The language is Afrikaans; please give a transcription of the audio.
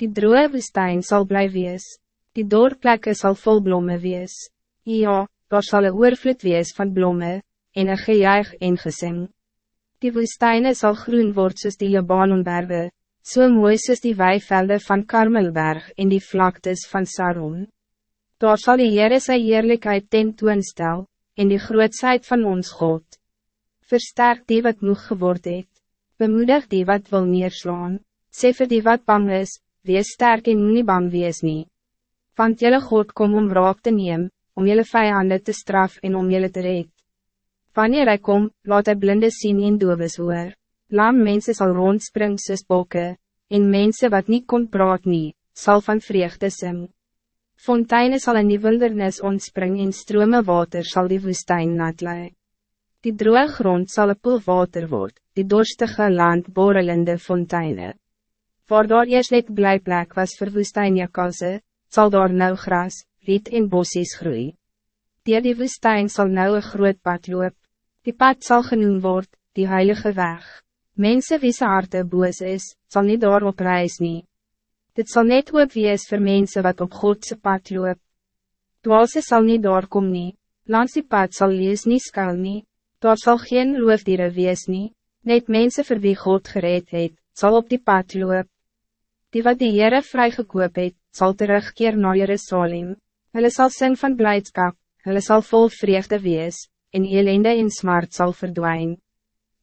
Die droge woestijn zal blij wees, die doorplekke zal vol blomme wees. Ja, daar zal een oorvloed wees van blomme, en een gejuich en gesing. Die woestijnen zal groen worden soos die Libanonberge, so mooi soos die weivelde van Karmelberg en die vlaktes van Saron. Daar zal die Heere sy eerlijkheid tentoonstel, en die grootsheid van ons God. Versterk die wat moeg geword het, bemoedig die wat wil neerslaan, sê vir die wat bang is, wees sterk en nie bang wees nie. Want jelle God kom om raak te neem, om jelle vijanden te straf en om jelle te red. Wanneer hij kom, laat hij blinde zien en doves hoor. Lam mensen zal rondspring soos bokke, en mensen wat niet kon praat nie, sal van vreugde sing. Fonteine zal in die wildernis ontspring en strome water zal die woestijn nat lei. Die droge grond zal een poel water word, die dorstige land borrelende fonteine. Waar daar eers net blijplek was vir woestijnjakalse, zal daar nou gras, riet en bossies groei. Dier die woestijn zal nou een groot pad loop. Die pad zal genoemd worden, die heilige weg. Mensen wie ze harte boos is, zal niet daarop reis nie. Dit zal net ook wees voor mensen wat op Godse pad loop. Dwaalse zal niet doorkom nie, langs die pad zal lees nie skuil nie, daar zal geen loofdieren wees nie, net mensen vir wie God gereed het, zal op die pad loop. Die wat die Heere vrygekoop het, sal terugkeer naar Jerusalem. Hulle sal sing van blijdschap, hulle sal vol vreugde wees, en elende en smart zal verdwijnen.